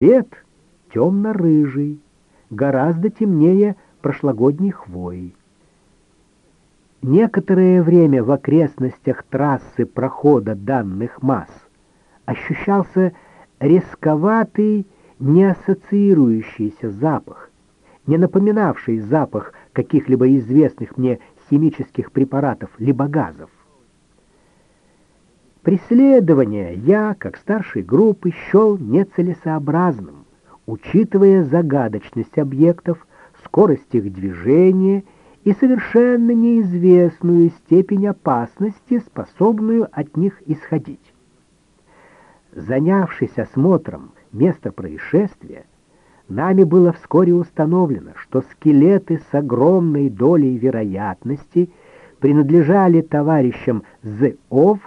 Цвет темно-рыжий, гораздо темнее прошлогодней хвои. Некоторое время в окрестностях трассы прохода данных масс ощущался резковатый, не ассоциирующийся запах, не напоминавший запах каких-либо известных мне химических препаратов либо газов. Преследование я, как старший группы, счел нецелесообразным, учитывая загадочность объектов, скорость их движения и совершенно неизвестную степень опасности, способную от них исходить. Занявшись осмотром места происшествия, нами было вскоре установлено, что скелеты с огромной долей вероятности принадлежали товарищам Зеов,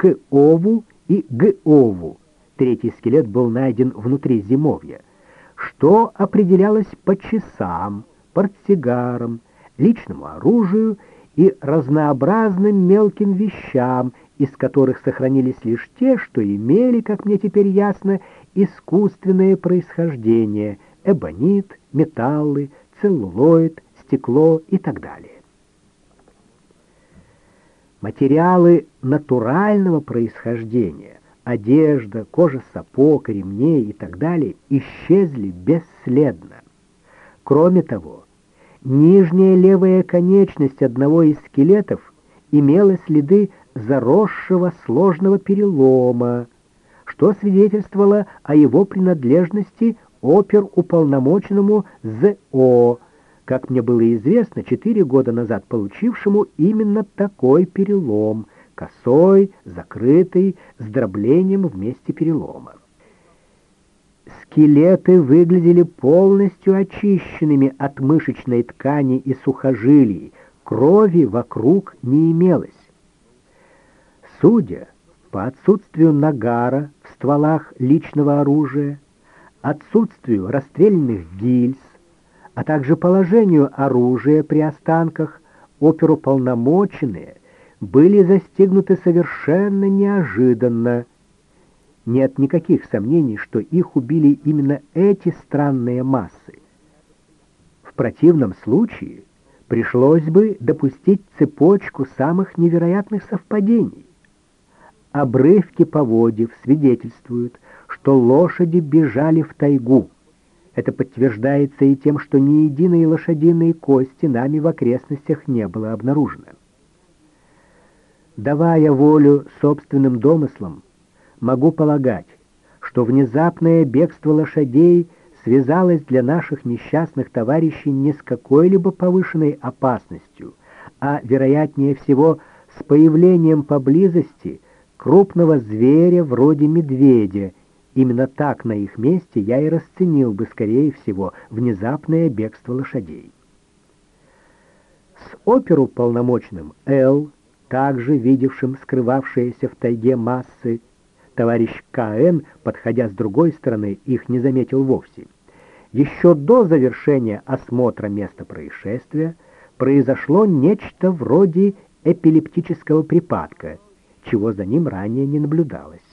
Кову и Гову. Третий скелет был найден внутри зимовья, что определялось по часам, портсигарам, личному оружию и разнообразным мелким вещам, из которых сохранились лишь те, что имели, как мне теперь ясно, искусственное происхождение — эбонит, металлы, целлулоид, стекло и так далее. Материалы натурального происхождения, одежда, кожа сапог, ремней и так далее, исчезли бесследно. Кроме того, Нижняя левая конечность одного из скелетов имела следы заросшего сложного перелома, что свидетельствовало о его принадлежности оперуполномоченному ЗО, как мне было известно, четыре года назад получившему именно такой перелом, косой, закрытый, с дроблением в месте перелома. Скелеты выглядели полностью очищенными от мышечной ткани и сухожилий, крови вокруг не имелось. Судя по отсутствию нагара в стволах личного оружия, отсутствию расстрельных гильз, а также положению оружия при останках, оперуполномоченные были застигнуты совершенно неожиданно, нет никаких сомнений, что их убили именно эти странные массы. В противном случае пришлось бы допустить цепочку самых невероятных совпадений. Обрывки поводьев свидетельствуют, что лошади бежали в тайгу. Это подтверждается и тем, что ни единой лошадиной кости нами в окрестностях не было обнаружено. Давая волю собственным домыслам, могу полагать, что внезапное бегство лошадей связалось для наших несчастных товарищей не с какой-либо повышенной опасностью, а, вероятнее всего, с появлением поблизости крупного зверя вроде медведя. Именно так на их месте я и расценил бы, скорее всего, внезапное бегство лошадей. С оперу полномочным Л, также видевшим скрывавшиеся в тайге массы, Товарищ К.Н., подходя с другой стороны, их не заметил вовсе. Еще до завершения осмотра места происшествия произошло нечто вроде эпилептического припадка, чего за ним ранее не наблюдалось.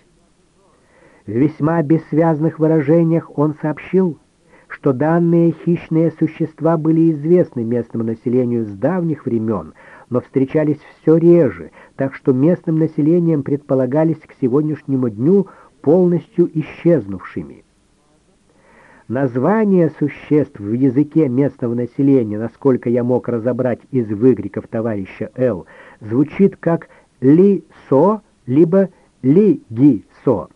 В весьма бессвязных выражениях он сообщил, что данные хищные существа были известны местному населению с давних времен, но встречались все реже, так что местным населением предполагались к сегодняшнему дню полностью исчезнувшими. Название существ в языке местного населения, насколько я мог разобрать из выкриков товарища Л, звучит как «ли-со» либо «ли-ги-со».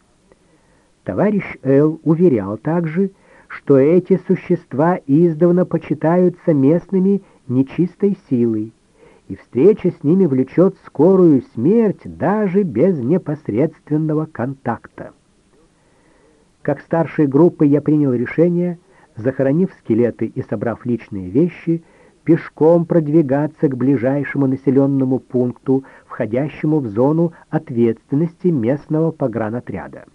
Товарищ Л уверял также, что эти существа издавна почитаются местными нечистой силой и встреча с ними влечет скорую смерть даже без непосредственного контакта. Как старшей группы я принял решение, захоронив скелеты и собрав личные вещи, пешком продвигаться к ближайшему населенному пункту, входящему в зону ответственности местного погранотряда.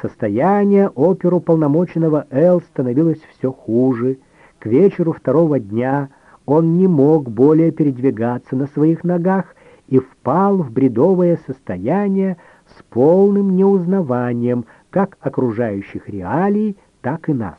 Состояние оперу полномоченного Эл становилось все хуже. К вечеру второго дня он не мог более передвигаться на своих ногах и впал в бредовое состояние с полным неузнаванием, как окружающих реалий, так и нас.